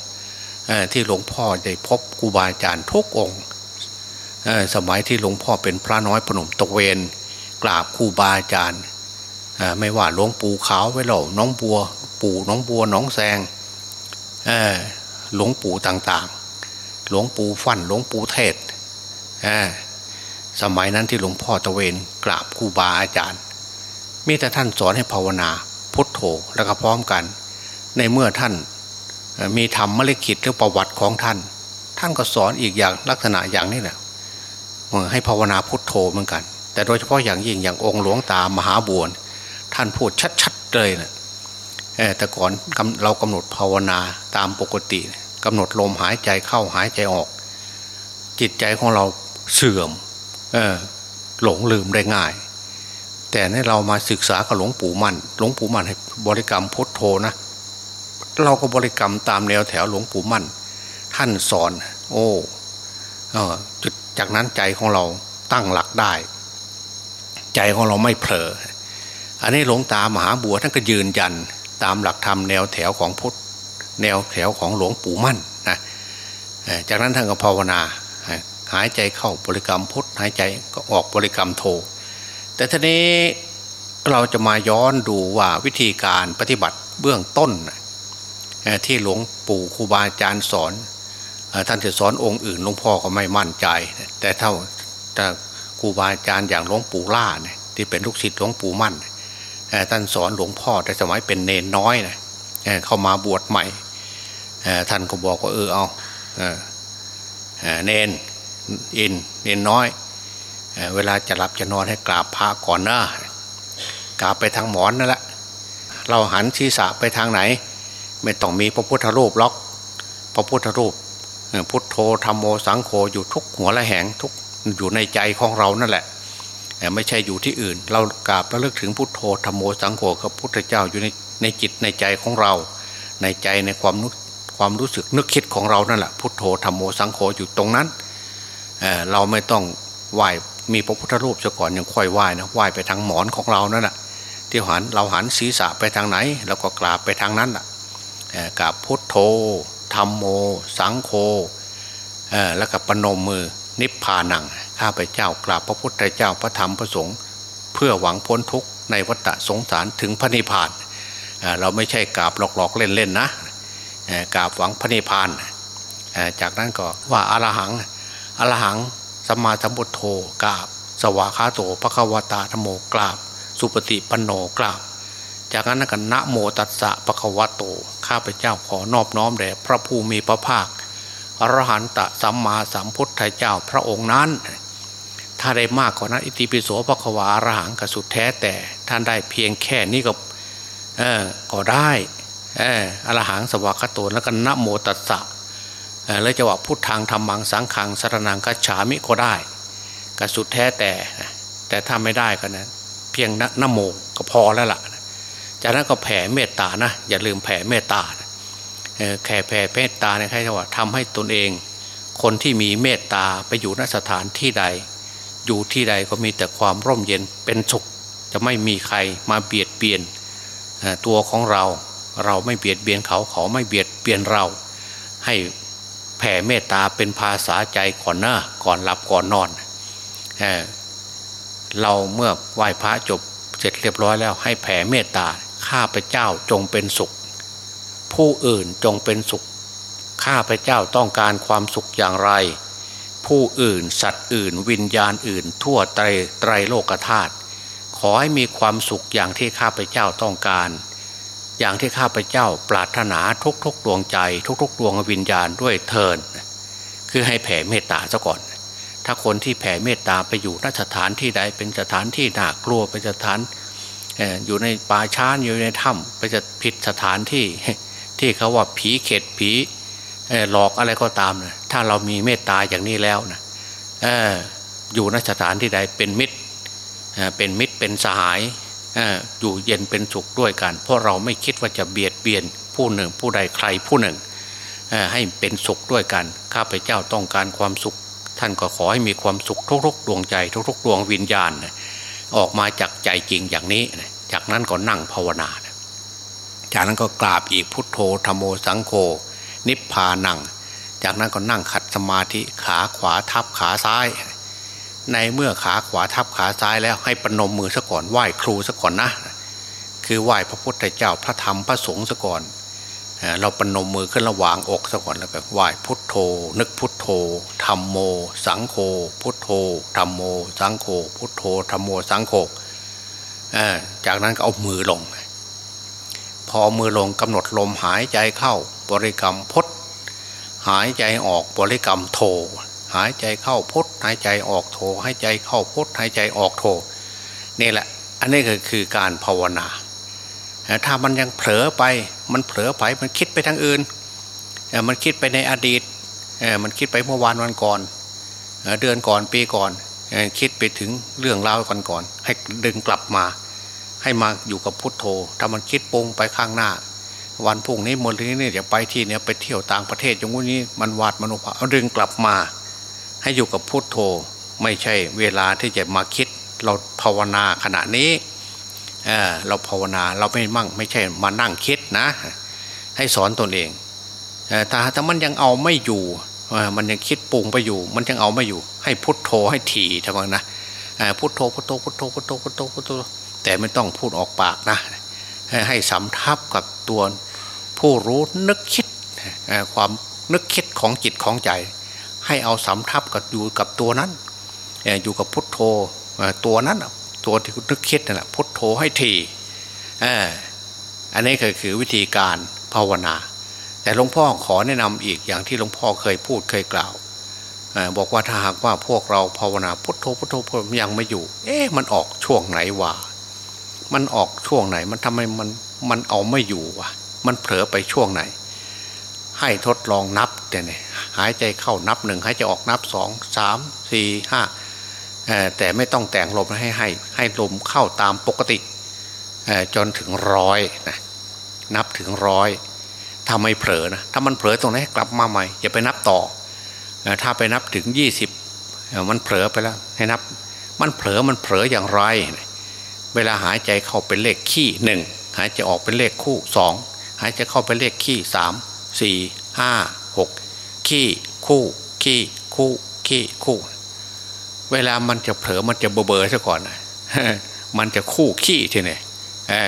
ที่หลวงพ่อได้พบครูบาอาจารย์ทุกองค์สมัยที่หลวงพ่อเป็นพระน้อยพนมตะเวนกราบครูบาอาจารย์ไม่ว่าหลวงปู่ขาวไว้หล่น้องบัว ปู่น้องบัวน้องแซง หลวงปู่ต่างๆ หลวงปู่ฟันหลวงปู่เทศสมัยนั้นที่หลวงพ่อตะเวนกราบครูบาอาจารย์ มีแต่ท่านสอนให้ภาวนาพุทโธแล้วก็พร้อมกัน ในเมื่อท่านมีธรรมมลิขิตหรือประวัติของท่าน ท่านก็สอนอีกอย่างลักษณะอย่างนี้แหละให้ภาวนาพุทโธเหมือนกัน แต่โดยเฉพาะอย่างยิ่งอย่างองค์หลวงตามหาบวนท่านพูดชัดๆเลยนะ แต่ก่อนเรากำหนดภาวนาตามปกติกำหนดลมหายใจเข้าหายใจออก จิตใจของเราเสื่อมหลงลืมได้ง่าย แต่ในเรามาศึกษากับหลวงปู่มั่นหลวงปู่มั่นให้บริกรรมพุทโธนะ เราก็บริกรรมตามแนวแถวหลวงปู่มั่น ท่านสอน โอ้จุดจากนั้นใจของเราตั้งหลักได้ ใจของเราไม่เผลออันนี้หลวงตามหาบัวท่านก็ยืนยัน ตามหลักธรรมแนวแถวของพุทธแนวแถวของหลวงปู่มั่นนะจากนั้นท่านก็ภาวนาหายใจเข้าบริกรรมพุทธหายใจก็ออกบริกรรมโท แต่ทีนี้เราจะมาย้อนดูว่าวิธีการปฏิบัติเบื้องต้น ที่หลวงปู่ครูบาอาจารย์สอน ท่านจะสอนองค์อื่นหลวงพ่อก็ไม่มั่นใจ แต่เท่าครูบาอาจารย์อย่างหลวงปู่ล่าเนี่ยที่เป็นลูกศิษย์หลวงปู่มั่น ท่านสอนหลวงพ่อแต่สมัยเป็นเนนน้อยนะเข้ามาบวชใหม่ท่านก็บอกว่าเออเอาเนนอินเนนน้อยเวลาจะหลับจะนอนให้กราบพระก่อนนะกราบไปทางหมอนนั่นแหละเราหันศีรษะไปทางไหน ไม่ต้องมีพระพุทธรูปล็อก พระพุทธรูปพุทโธธรรมโมสังโฆอยู่ทุกหัวและแหงทุกอยู่ในใจของเรานั่นแหละ ไม่ใช่อยู่ที่อื่น เรากราบแล้วเลิกถึงพุทโธธรรมโมสังโฆกับพุทธเจ้าอยู่ในในจิตในใจของเรา ในใจในความนึกความรู้สึกนึกคิดของเรานั่นแหละพุทโธธรรมโมสังโฆอยู่ตรงนั้นเเราไม่ต้องไหว้มีพระพุทธรูปซะก่อนยังค่อยไหว้นะไหว้ไปทางหมอนของเรานั่นแหละที่หันเราหันศีรษะไปทางไหนเราก็กราบไปทางนั้นแหละกราบพุทโธธรรมโม สังโฆแล้วก็ปนมมือนิพพานัง ข้าพเจ้ากราบพระพุทธเจ้าพระธรรมพระสงฆ์เพื่อหวังพ้นทุกข์ในวัฏสงสารถึงพระนิพพานเราไม่ใช่กราบหลอกๆเล่นๆนะกราบหวังพระนิพพานจากนั้นก็ว่าอรหังอรหังสมมาสัมพุทโธกราบ สวาคาโตพระควตาธโมกราบ สุปฏิปันโนกราบ จากนั้นก็นะโมตัสสะพระควโต ข้าพเจ้าขอนอบน้อมแด่พระผู้มีพระภาคอรหันตสัมมาสัมพุทธเจ้าพระองค์นั้น ถ้าได้มากกว่านั้นอิติปิโสพระควาอรหังกสุดแท้แต่ท่านได้เพียงแค่นี้ก็เออก็ได้เอออรหังสวากาโตแล้วก็นโมตัสสะแล้วจะว่าพุทธังธรรมังสังขังสรนังกัจฉามิก็ได้กสุดแท้แต่แต่ถ้าไม่ได้ก็นะเพียงนโมก็พอแล้วล่ะจากนั้นก็แผ่เมตตานะอย่าลืมแผ่เมตตาแค่แผ่เมตตาเนี่ยใครจะว่าทำให้ตนเอง คนที่มีเมตตาไปอยู่ณสถานที่ใด อยู่ที่ใดก็มีแต่ความร่มเย็นเป็นสุข จะไม่มีใครมาเบียดเบียนตัวของเรา เราไม่เบียดเบียนเขาเขาไม่เบียดเบียนเรา ให้แผ่เมตตาเป็นภาษาใจก่อนหน้าก่อนหลับก่อนนอนเเราเมื่อไหว้พระจบเสร็จเรียบร้อยแล้ว ให้แผ่เมตตาข้าพเจ้าจงเป็นสุข ผู้อื่นจงเป็นสุข ข้าพเจ้าต้องการความสุขอย่างไร ผู้อื่น สัตว์อื่น วิญญาณอื่น ทั่วไตรไตรโลกธาตุขอให้มีความสุขอย่างที่ข้าพเจ้าต้องการ อย่างที่ข้าพเจ้าปรารถนาทุกๆดวงใจ ทุกๆดวงวิญญาณด้วยเทินคือให้แผ่เมตตาซะก่อน ถ้าคนที่แผ่เมตตาไปอยู่นสถานที่ใดเป็นสถานที่น่ากลัวเป็นสถานอยู่ในป่าช้าอยู่ในถ้ำไปจะผิดสถานที่ที่เขาว่าผีเข็ดผีหลอกอะไรก็ตามนะ ถ้าเรามีเมตตาอย่างนี้แล้วนะออยู่นสถานที่ใดเป็นมิตรเป็นมิตรเป็นสหายอยู่เย็นเป็นสุขด้วยกัน เพราะเราไม่คิดว่าจะเบียดเบียนผู้หนึ่งผู้ใดใครผู้หนึ่งให้เป็นสุขด้วยกัน ข้าพเจ้าต้องการความสุข ท่านก็ขอให้มีความสุขทุกๆดวงใจทุกๆดวงวิญญาณ ออกมาจากใจจริงอย่างนี้ จากนั้นก็นั่งภาวนา จากนั้นก็กราบอีกพุทโธธโมสังโฆนิพพานัง จากนั้นก็นั่งขัดสมาธิขาขวาทับขาซ้าย ในเมื่อขาขวาทับขาซ้ายแล้วให้ปนมมือซะก่อนไหว้ครูซะก่อนนะ คือไหว้พระพุทธเจ้าพระธรรมพระสงฆ์ซะก่อน เราปนมมือขึ้นระหว่างอกซะก่อนแล้วก็ไหว้พุทโธ นึกพุทโธธรรมโม สังโฆพุทโธธรรมโม สังโฆพุทโธธรรมโมสังโฆจากนั้นก็เอามือลง พอมือลงกำหนดลมหายใจเข้าบริกรรมพด หายใจออกบริกรรมโท หายใจเข้าพดหายใจออกโท หายใจเข้าพดหายใจออกโทนี่แหละ อันนี้ก็คือการภาวนา ถ้ามันยังเผลอไปมันเผลอไปมันคิดไปทางอื่น มันคิดไปในอดีตมันคิดไปเมื่อวานวันก่อนเดือนก่อนปีก่อนคิดไปถึงเรื่องราวก่อนก่อนให้ดึงกลับมา ให้มาอยู่กับพุทโธถ้ามันคิดปงไปข้างหน้า วันพุ่งนี้มลนี้เนี่ยจะไปที่เนี่ยไปเที่ยวต่างประเทศอย่างนี้มันวาดมโนภาเอาดึงกลับมา ให้อยู่กับพุทโธไม่ใช่เวลาที่จะมาคิดเราภาวนาขณะนี้เราภาวนาเราไม่มั่งไม่ใช่มานั่งคิดนะ ให้สอนตนเองแต่ถ้ามันยังเอาไม่อยู่มันยังคิดปรุงไปอยู่ มันยังเอาไม่อยู่ ให้พุทโธให้ถี่ทำไมนะพุทโธพุทโธพุทโธพุทโธพุทโธพุทโธแต่ไม่ต้องพูดออกปากนะให้สำทับกับตัว ผู้รู้นึกคิดความนึกคิดของจิตของใจ ให้เอาสำทับกับอยู่กับตัวนั้นอยู่กับพุทโธตัวนั้นตัวที่นึกคิดนั่นแหละพุทโธให้ทีอันนี้ก็คือวิธีการภาวนา แต่หลวงพ่อขอแนะนำอีกอย่างที่หลวงพ่อเคยพูดเคยกล่าวบอกว่าถ้าหากว่าพวกเราภาวนาพุทโธพุทโธยังไม่อยู่ เอ๊ะมันออกช่วงไหนวะมันออกช่วงไหนมันทำไมมันมันเอาไม่อยู่วะ มันเผลอไปช่วงไหน ให้ทดลองนับเนี่ยหายใจเข้านับหนึ่งหายใจออกนับสองสามสี่ห้าแต่ไม่ต้องแต่งลมให้ให้ให้ลมเข้าตามปกติจนถึงร้อยนะนับถึงร้อยถ้าไม่เผลอนะถ้ามันเผลอตรงไหนกลับมาใหม่อย่าไปนับต่อถ้าไปนับถึงยี่สิบมันเผลอไปแล้วให้นับ มันเผลอมันเผลออย่างไร เวลาหายใจเข้าเป็นเลขขี้หนึ่งหายใจออกเป็นเลขคู่สอง หายใจเข้าเป็นเลขขี้สามสี่ห้าหกขี้คู่ขี้คู่ขี้คู่ เวลามันจะเผลอมันจะเบอเบอซะก่อนมันจะคู่ขี้ทีนี่เอา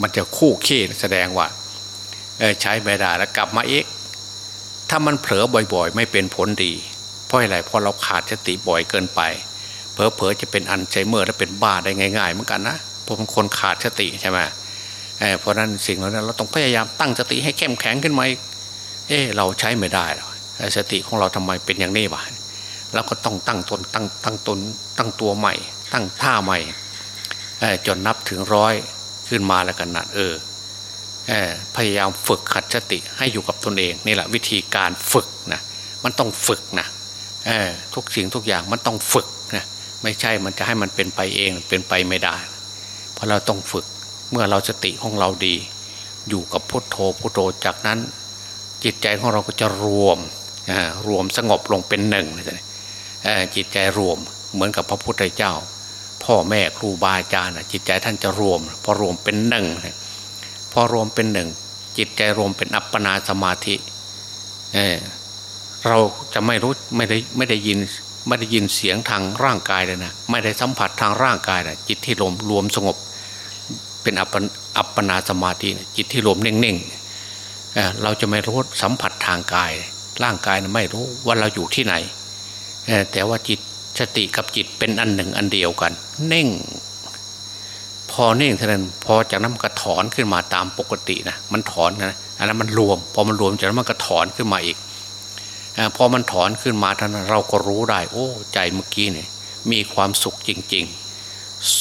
มันจะคู่ขี้แสดงว่าใช้ไม่ได้แล้วกลับมาเอกถ้ามันเผลอบ่อยๆ ไม่เป็นผลดี เพราะอะไรเพราะเราขาดสติบ่อยเกินไปเผลอๆจะเป็นอันใจเมื่อและเป็นบ้าได้ง่ายๆเหมือนกันนะเพราะมันคนขาดสติใช่ไหมเเพราะนั้นสิ่งเหล่านั้นเราต้องพยายามตั้งสติให้เข้มแข็งขึ้นมาเออเราใช้ไม่ได้หรอสติของเราทำไมเป็นอย่างนี้วะแล้วก็ต้องตั้งตนตั้งตั้งตนตั้งตัวใหม่ ตั้งท่าใหม่จนนับถึงร้อยขึ้นมาแล้วกันนะเออพยายามฝึกขัดสติให้อยู่กับตนเองนี่แหละวิธีการฝึกนะมันต้องฝึกนะทุกสิ่งทุกอย่างมันต้องฝึกนะไม่ใช่มันจะให้มันเป็นไปเองเป็นไปไม่ได้ เพราะเราต้องฝึก เมื่อเราสติของเราดี อยู่กับพุทโธพุทโธจากนั้น จิตใจของเราก็จะรวมรวมสงบลงเป็นหนึ่งจิตใจรวมเหมือนกับพระพุทธเจ้า พ่อแม่ครูบาอาจารย์จิตใจท่านจะรวม พอรวมเป็นหนึ่งพอรวมเป็นหนึ่ง จิตใจรวมเป็นอัปปนาสมาธิเเราจะไม่รู้ไม่ได้ไม่ได้ยินไม่ได้ยินเสียงทางร่างกายเลยนะไม่ได้สัมผัสทางร่างกายนะจิตที่รวมรวมสงบ เป็นอัปอัปปนาสมาธิจิตที่รวมเน่งๆเราจะไม่รู้สัมผัสทางกาย ร่างกายไม่รู้ว่าเราอยู่ที่ไหน แต่ว่าจิตสติกับจิตเป็นอันหนึ่งอันเดียวกัน เน่ง พอเน่งเท่านั้นพอจากนั้นมันก็ถอนขึ้นมาตามปกตินะมันถอนนะอันนั้นมันรวม พอมันรวมจากนั้นมันก็ถอนขึ้นมาอีกพอมันถอนขึ้นมาท่านเราก็รู้ได้ โอ้ ใจเมื่อกี้เนี่ยมีความสุขจริง ๆ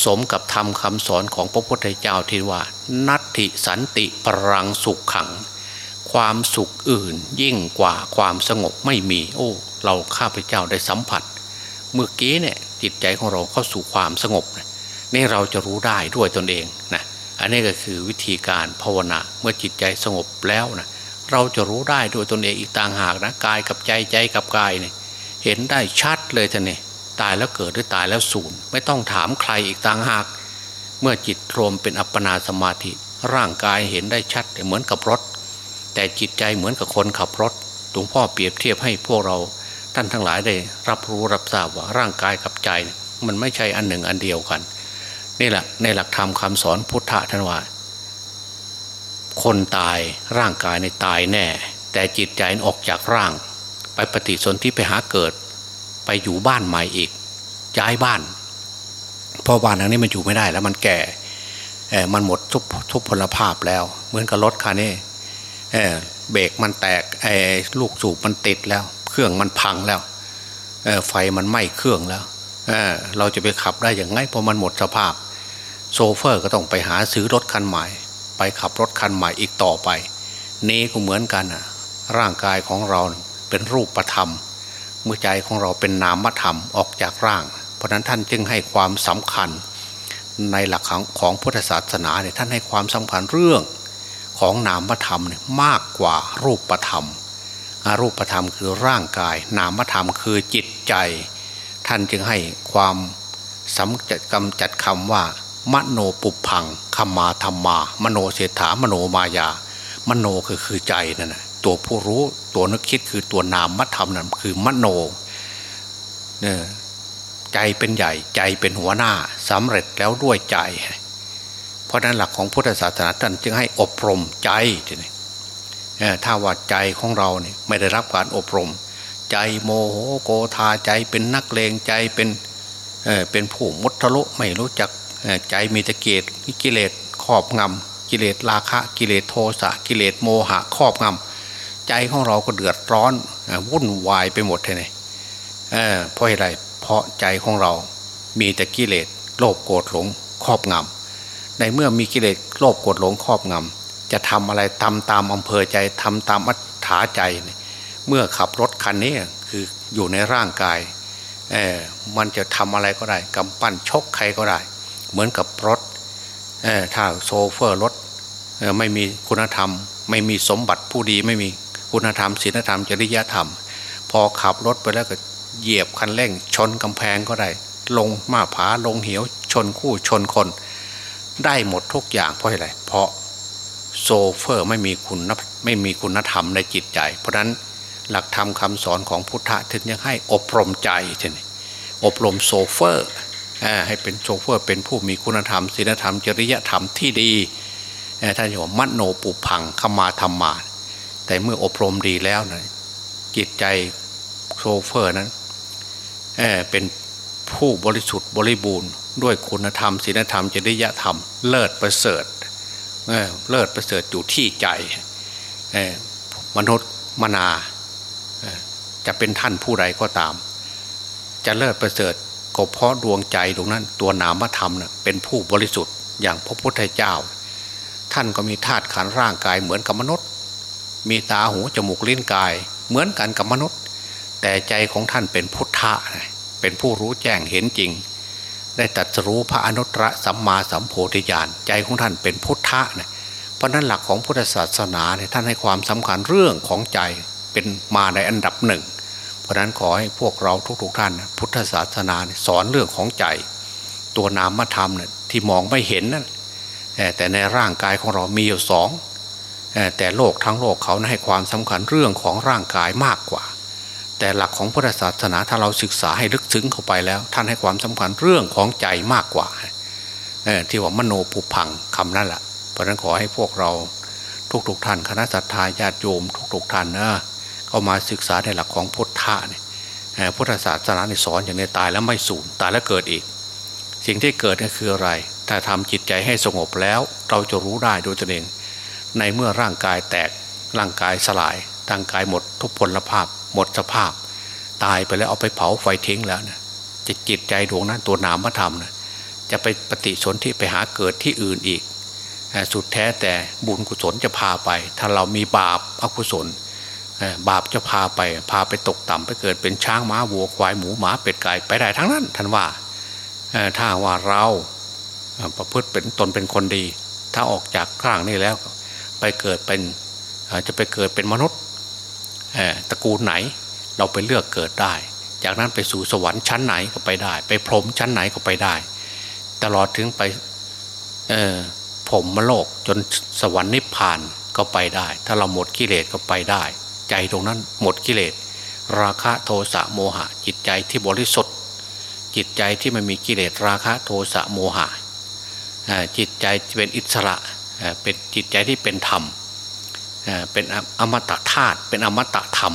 สมกับธรรมคำสอนของพระพุทธเจ้าที่ว่า นัตติสันติปรังสุขขัง ความสุขอื่นยิ่งกว่าความสงบไม่มี โอ้ เราข้าพเจ้าได้สัมผัส เมื่อกี้เนี่ยจิตใจของเราเข้าสู่ความสงบนี่เราจะรู้ได้ด้วยตนเองนะอันนี้ก็คือวิธีการภาวนาเมื่อจิตใจสงบแล้วนะเราจะรู้ได้ด้วยตนเองอีกต่างหากนะกายกับใจใจกับกายเนี่ยเห็นได้ชัดเลยท่านเนี่ ตายแล้วเกิดหรือตายแล้วสูญไม่ต้องถามใครอีกต่างหาก เมื่อจิตรวมเป็นอัปปนาสมาธิ ร่างกายเห็นได้ชัดเหมือนกับรถ แต่จิตใจเหมือนกับคนขับรถหลวงพ่อเปรียบเทียบให้พวกเราท่านทั้งหลายได้ รับรู้รับทราบว่าร่างกายกับใจ มันไม่ใช่อันหนึ่งอันเดียวกัน นี่แหละในหลักธรรมคำสอนพุทธะท่านว่า คนตายร่างกายในตายแน่ แต่จิตใจออกจากร่าง ไปปฏิสนธิไปหาเกิด ไปอยู่บ้านใหม่อีกย้ายบ้านเพราะบ้านหลังนี้มันอยู่ไม่ได้แล้วมันแก่มันหมดทุกทุกพลภาพแล้ว เหมือนกับรถคันนี้เเบรกมันแตกไอ้ลูกสูบมันติดแล้ว เครื่องมันพังแล้วไฟมันไหม้เครื่องแล้วเเราจะไปขับได้อย่างไงเพราะมันหมดสภาพ โซเฟอร์ก็ต้องไปหาซื้อรถคันใหม่ ไปขับรถคันใหม่อีกต่อไป นี้ก็เหมือนกันอะร่างกายของเราเป็นรูปประธรรม เมื่อใจของเราเป็นนามธรรมออกจากร่าง เพราะนั้นท่านจึงให้ความสำคัญ ในหลักของของพุทธศาสนาเนี่ยท่านให้ความสำคัญเรื่องของนามธรรมเนี่ยมากกว่ารูปธรรมรูปธรรมคือร่างกาย นามธรรมคือจิตใจ ท่านจึงให้ความสำจัดกำจัดคำว่ามโนปุพังขมาธรรมา มโนเศรษฐามโนมายา มโนคือคือใจนั่นนะ ตัวผู้รู้ตัวนึกคิดคือตัวนามมัธรรมนั่นคือมโนเนี่ยใจเป็นใหญ่ใจเป็นหัวหน้าสำเร็จแล้วด้วยใจ เพราะนั้นหลักของพุทธศาสนาท่านจึงให้อบรมใจถ้าว่าใจของเราเนี่ยไม่ได้รับการอบรม ใจโมโหโกธาใจเป็นนักเลงใจเป็นเป็นผู้มุทะลุไม่รู้จักใจมีตะเกียกิเลสครอบงำกิเลสราคะกิเลสโทสะกิเลสโมหะครอบงำ ใจของเราก็เดือดร้อนวุ่นวายไปหมดเลยเพราะอะไรเพราะใจของเรา มีแต่กิเลสโลภโกรธหลงครอบงำในเมื่อมีกิเลสโลภโกรธหลงครอบงำจะทำอะไรทำตามอำเภอใจทำตามอัตถาใจ เมื่อขับรถคันนี้คืออยู่ในร่างกายมันจะทำอะไรก็ได้กำปั้นชกใครก็ได้ เหมือนกับรถถ้าโซเฟอร์รถไม่มีคุณธรรม ไม่มีสมบัติผู้ดีไม่มี คุณธรรมศีลธรรมจริยธรรม พอขับรถไปแล้วก็เหยียบคันเร่ง ชนกำแพงก็ได้ ลงมาผาลงเหว ชนคู่ชนคน ได้หมดทุกอย่างเพราะอะไร เพราะโชเฟอร์ไม่มีคุณไม่มีคุณธรรมในจิตใจ เพราะนั้นหลักธรรมคำสอนของพุทธะถึงยังให้อบรมใจใช่ไหมอบรมโชเฟอร์ให้เป็นโชเฟอร์เป็นผู้มีคุณธรรมศีลธรรมจริยธรรมที่ดีท่านบอกมโนปุพพังคมาธัมมา แต่เมื่ออบรมดีแล้วนะจิตใจโชเฟอร์นั้นเป็นผู้บริสุทธิ์บริบูรณ์ ด้วยคุณธรรมศีลธรรมจริยธรรม เลิศประเสริฐเเลิศประเสริฐอยู่ที่ใจมนุษย์มนาจะเป็นท่านผู้ใดก็ตาม จะเลิศประเสริฐก็เพราะดวงใจตรงนั้นตัวนามธรรมเนะเป็นผู้บริสุทธิ์อย่างพระพุทธเจ้า ท่านก็มีธาตุขันร่างกายเหมือนกับมนุษย์ มีตาหูจมูกลิ้นกาย เหมือนกันกับมนุษย์ แต่ใจของท่านเป็นพุทธะเป็นผู้รู้แจ้งเห็นจริง ได้ตัดรู้พระอนุตตรสัมมาสัมโพธิญาณใจของท่านเป็นพุทธะนะเพราะนั้นหลักของพุทธศาสนาเนี่ยท่านให้ความสำคัญเรื่องของใจเป็นมาในอันดับหนึ่ง เพราะนั้นขอให้พวกเราทุกๆท่าน พุทธศาสนาสอนเรื่องของใจ ตัวนามธรรมเนี่ยที่มองไม่เห็นนั่นแต่ในร่างกายของเรามีอยู่สอง แต่โลกทั้งโลกเขาให้ความสำคัญเรื่องของร่างกายมากกว่า แต่หลักของพุทธศาสนาถ้าเราศึกษาให้ลึกซึ้งเข้าไปแล้ว ท่านให้ความสำคัญเรื่องของใจมากกว่าที่ว่ามโนปุพังคำนั่นแหละเพราะนั้นขอให้พวกเราทุกๆทท่านคณะสัตยาญาติโยม ทุกๆท่านนะเข้ามาศึกษาในหลักของพุทธะเนี่ยพุทธศาสนาสอนอย่างนี้ตายแล้วไม่สูญตายแล้วเกิดอีก สิ่งที่เกิดก็คืออะไร ถ้าทำจิตใจให้สงบแล้ว เราจะรู้ได้โดยตนเอง ในเมื่อร่างกายแตกร่างกายสลาย ร่างกายหมดทุกพลภาพ หมดสภาพ ตายไปแล้วเอาไปเผาไฟทิ้งแล้วนะจะจิตใจดวงนั้นตัวนามธรรมนะจะไปปฏิสนธิไปหาเกิดที่อื่นอีก สุดแท้แต่บุญกุศลจะพาไป ถ้าเรามีบาปอกุศล บาปจะพาไป พาไปตกต่ำไปเกิดเป็นช้างม้าวัวควายหมูหมาเป็ดไก่ไปได้ทั้งนั้นท่านว่าถ้าว่าเราประพฤติเป็นตนเป็นคนดี ถ้าออกจากข้างนี้แล้ว ไปเกิดเป็นจะไปเกิดเป็นมนุษย์ตระกูลไหนเราไปเลือกเกิดได้ จากนั้นไปสู่สวรรค์ชั้นไหนก็ไปได้ ไปพรหมชั้นไหนก็ไปได้ ตลอดถึงไปพรหมโลกจนสวรรค์นิพพานก็ไปได้ ถ้าเราหมดกิเลสก็ไปได้ ใจตรงนั้นหมดกิเลส ราคะโทสะโมหะ จิตใจที่บริสุทธิ์ จิตใจที่ไม่มีกิเลสราคะโทสะโมหะจิตใจเป็นอิสระ เป็นจิตใจที่เป็นธรรมเป็นอมตะธาตุเป็นอมตะธรรม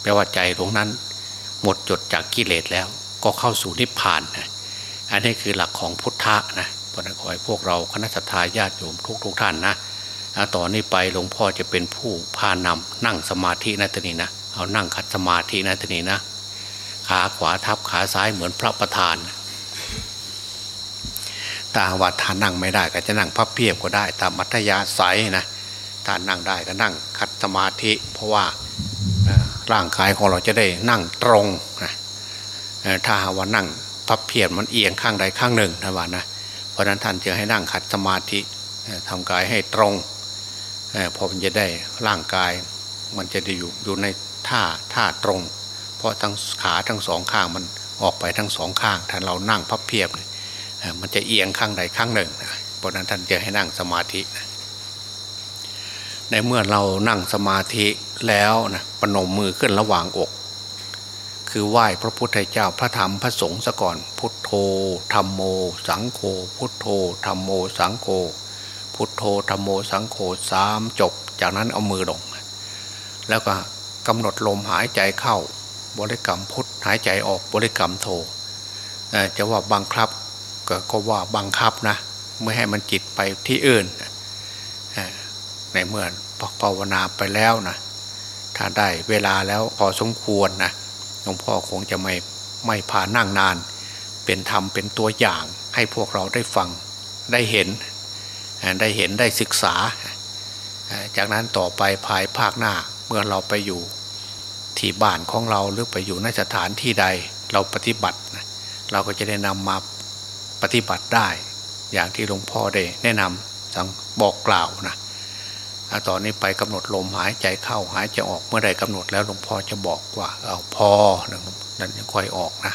แปลว่าใจตรงนั้น หมดจดจากกิเลสแล้ว ก็เข้าสู่นิพพานนะอันนี้คือหลักของพุทธะนะพระนั้ขอให้พวกเราคณะทาญาติโยมทุกทุกท่านนะต่อนนี้ไปหลวงพ่อจะเป็นผู้พานำนั่งสมาธินะตนีนะเอานั่งคัดสมาธินะตนีนะขาขวาทับขาซ้ายเหมือนพระประธาน ถ้าว่าท่านนั่งไม่ได้ ก็จะนั่งพับเพียบก็ได้ ตามอัธยาศัยนะถ้านั่งได้ก็นั่งคัดสมาธิ เพราะว่าร่างกายของเราจะได้นั่งตรงนะถ้าว่านั่งพับเพียบมันเอียงข้างใดข้างหนึ่งนะว่านะเพราะนั้นท่านจึงให้นั่งคัดสมาธิทำกายให้ตรงพอมันจะได้ร่างกาย มันจะได้อยู่อยู่ในท่าท่าตรง เพราะทั้งขาทั้งสองข้างมันออกไปทั้งสองข้างถ้าเรานั่งพับเพียบเนี่ย มันจะเอียงข้างใดข้างหนึ่งเพราะนั้นท่านจะให้นั่งสมาธิในเมื่อเรานั่งสมาธิแล้วนะปนมมือขึ้นระหว่างอก คือไหว้พระพุทธเจ้าพระธรรมพระสงฆ์ซะก่อน พุทโธธรรมโม สังโฆพุทโธธรรมโม สังโฆพุทโธธรรมโมสังโฆสามจบ จากนั้นเอามือลง แล้วก็กำหนดลมหายใจเข้า บริกรรมพุทหายใจออกบริกรรมโธจะว่าบังคับ ก็ว่าบังคับนะไม่ให้มันจิตไปที่อื่นในเมื่อภาวนาไปแล้วนะถ้าได้เวลาแล้วพอสมควรนะหลวงพ่อคงจะไม่ไม่พานั่งนาน เป็นธรรมเป็นตัวอย่าง ให้พวกเราได้ฟังได้เห็น ได้เห็นได้ศึกษา จากนั้นต่อไปภายภาคหน้าเมื่อเราไปอยู่ที่บ้านของเราหรือไปอยู่ในสถานที่ใดเราปฏิบัติ เราก็จะได้นำมา ปฏิบัติได้ อย่างที่หลวงพ่อได้แนะนำสั่งบอกกล่าวนะตอนนี้ไปกำหนดลมหายใจเข้าหายใจออกเมื่อใดกำหนดแล้วหลวงพ่อจะบอกว่าเอาพอนั่นยังค่อยออกนะ